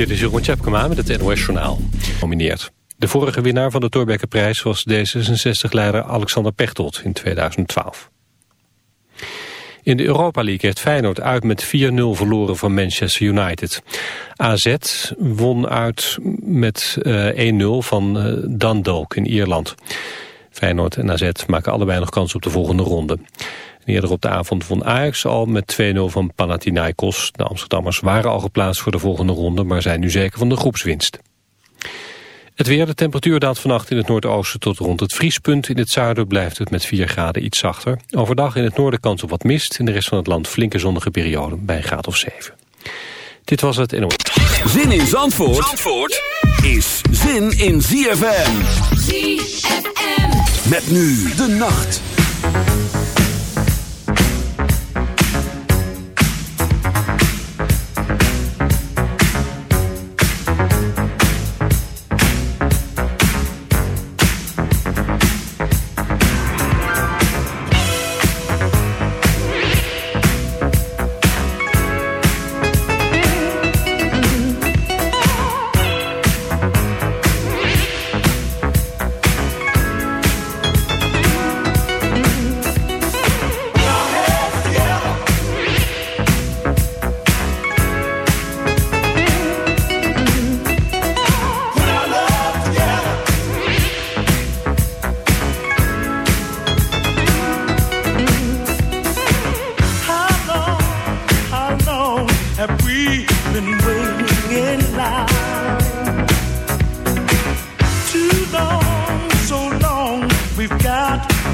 Dit is Jeroen Tjepkema met het NOS Journaal. Nomineerd. De vorige winnaar van de Thorbecke-prijs was D66-leider Alexander Pechtold in 2012. In de Europa League heeft Feyenoord uit met 4-0 verloren van Manchester United. AZ won uit met uh, eh, 1-0 van uh, Dundalk in Ierland. Feyenoord en AZ maken allebei nog kans op de volgende ronde. Eerder op de avond won Ajax al met 2-0 van Panathinaikos. De Amsterdammers waren al geplaatst voor de volgende ronde... maar zijn nu zeker van de groepswinst. Het weer, de temperatuur daalt vannacht in het noordoosten tot rond het vriespunt. In het zuiden blijft het met 4 graden iets zachter. Overdag in het noorden kans op wat mist. In de rest van het land flinke zonnige periode bij een graad of 7. Dit was het NOS. Zin in Zandvoort, Zandvoort is zin in ZFM. ZFM. Met nu de nacht.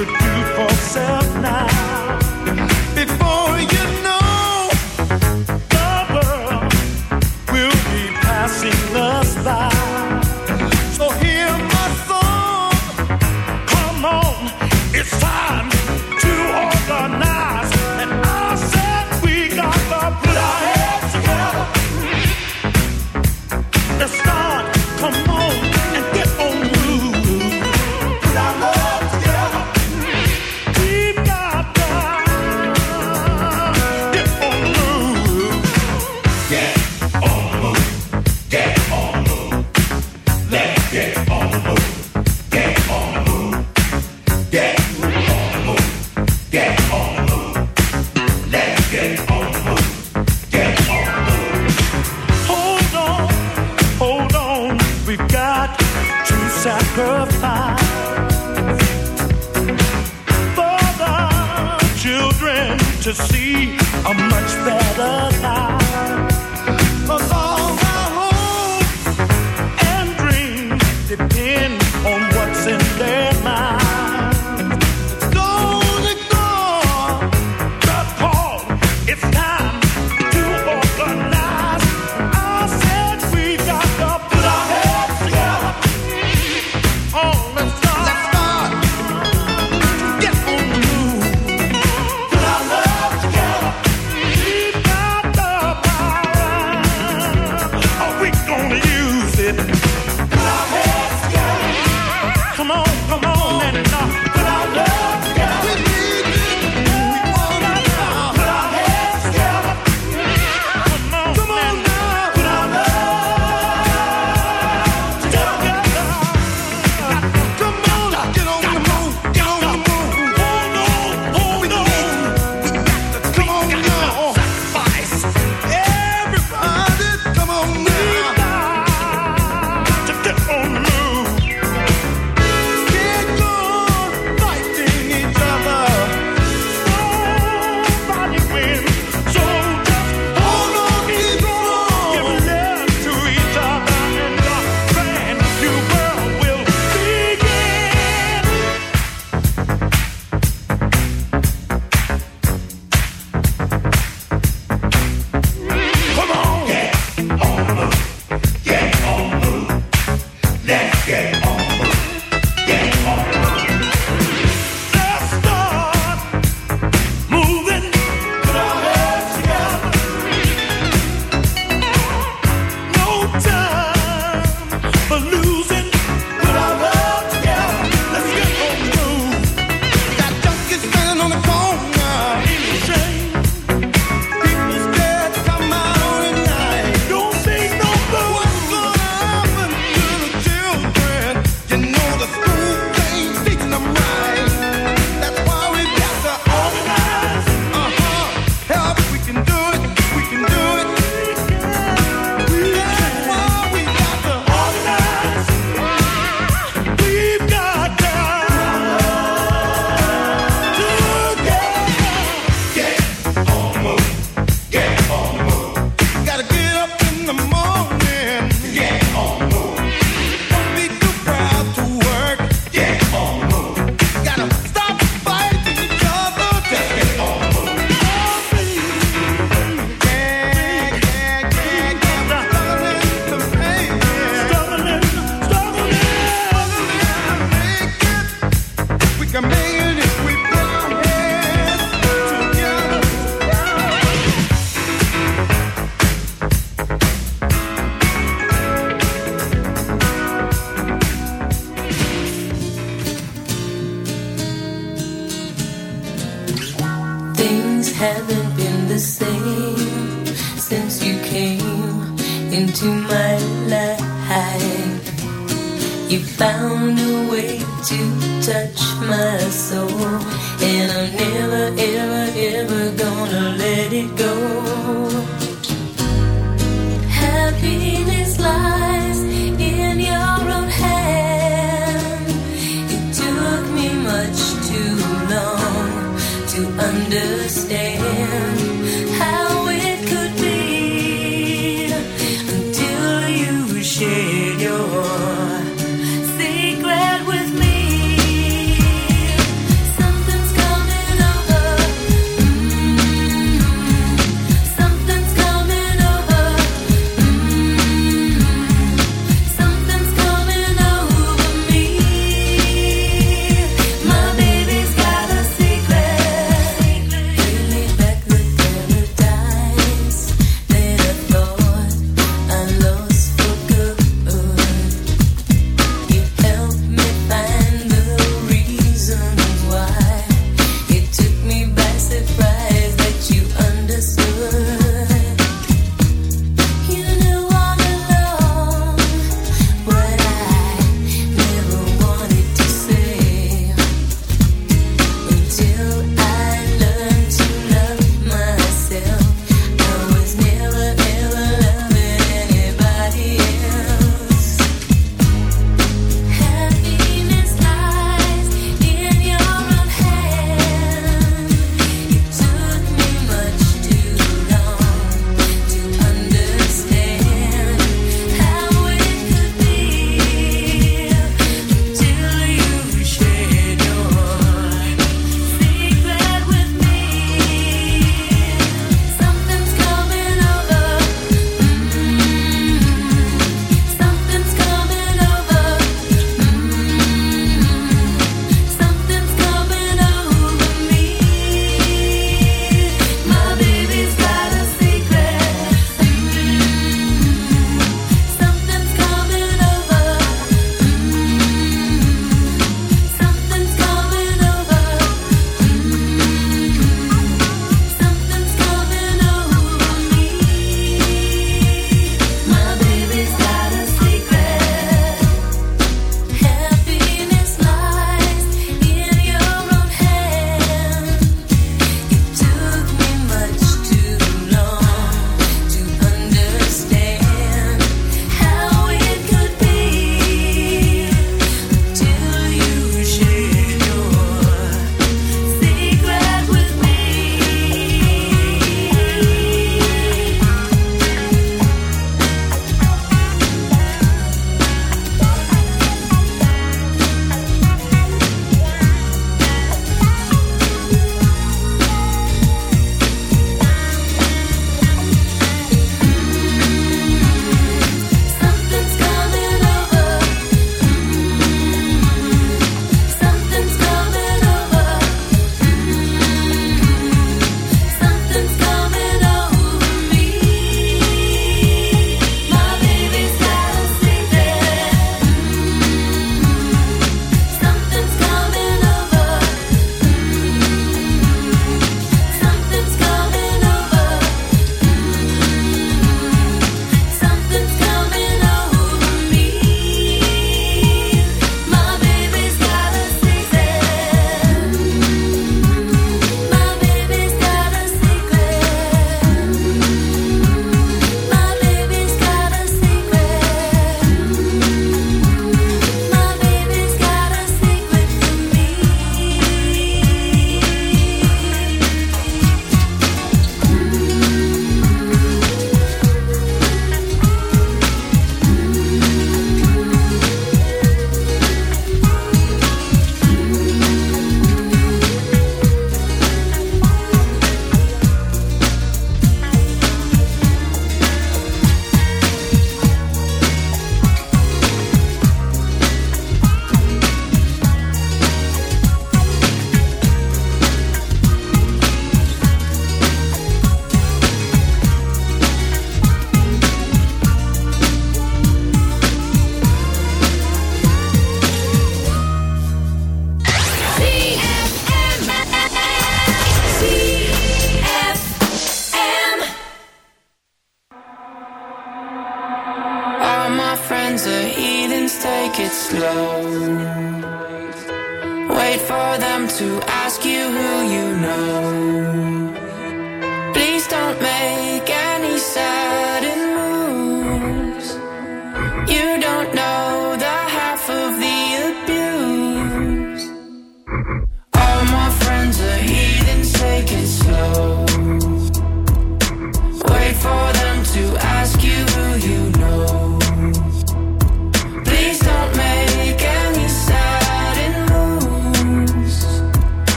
to do for self now.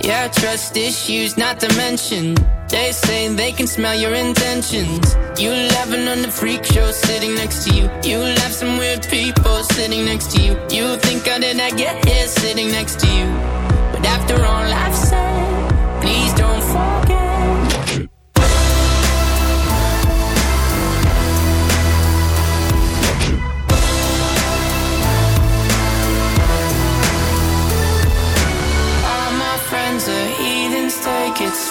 Yeah, trust issues not to mention. They say they can smell your intentions. You laughing on the freak show sitting next to you. You laugh some weird people sitting next to you. You think I did not get here sitting next to you? But after all I've said, please don't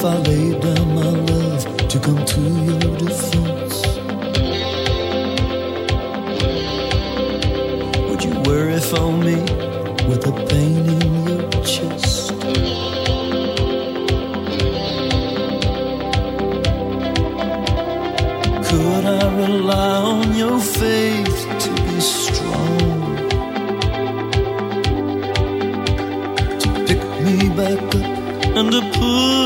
if I laid down my love to come to your defense? Would you worry for me with a pain in your chest? Could I rely on your faith to be strong? To pick me back up and to pull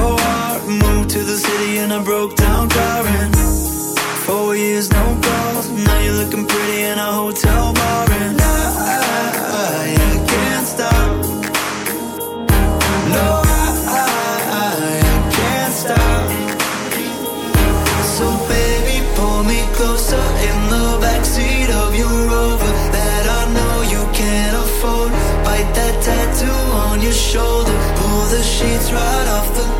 your heart. Moved to the city in a broke down car. And four years, no calls. Now you're looking pretty in a hotel bar. And I, I, I can't stop. No, I, I, I can't stop. So, baby, pull me closer in the backseat of your rover that I know you can't afford. Bite that tattoo on your shoulder. Pull the sheets right off the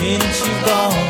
since you've gone.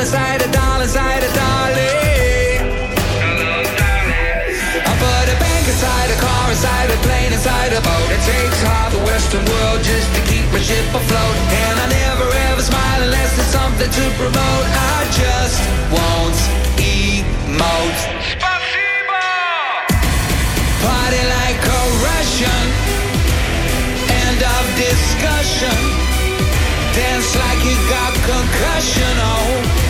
Dollar side, a dollar side, a darling. I put a bank inside a car, inside a plane, inside a boat. It takes half the Western world just to keep my ship afloat. And I never ever smile unless there's something to promote. I just won't emote. Party like a Russian. End of discussion. Dance like you got concussion. Oh,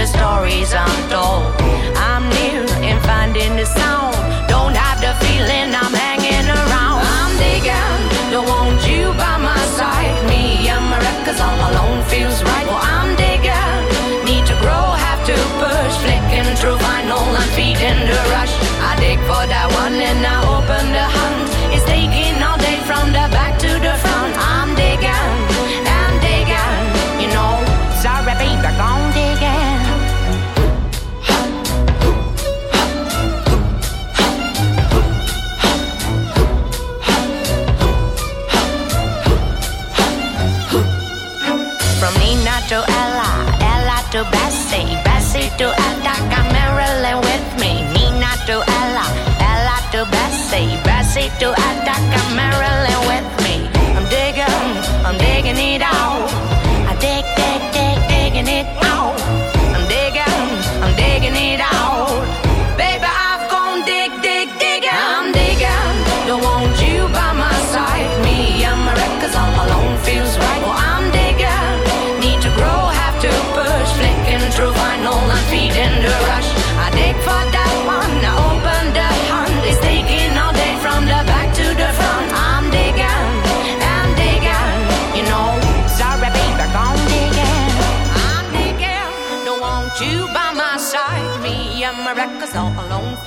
the stories I'm told. I'm near in finding the sound. Don't have the feeling I'm hanging around. I'm digging, don't want you by my side. Me and my records all alone feels right. Well, I'm Bessie, to Attica, Marilyn with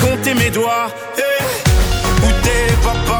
compté mes doigts. Eh, Où t'es papa,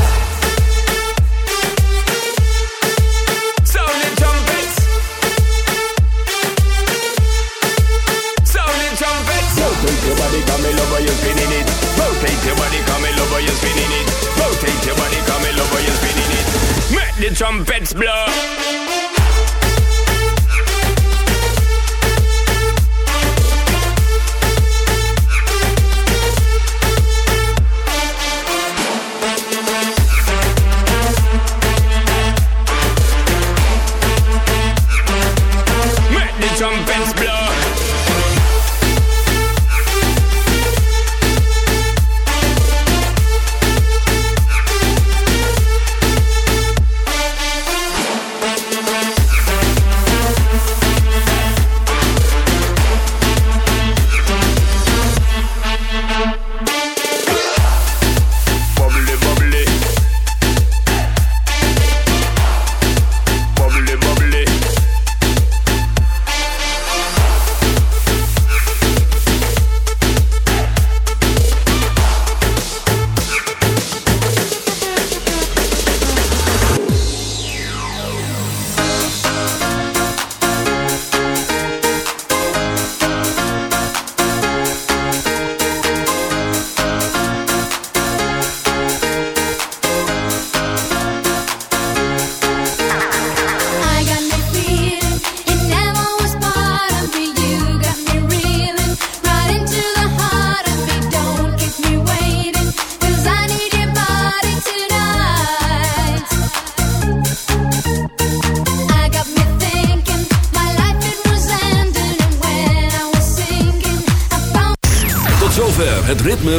Trumpets blow.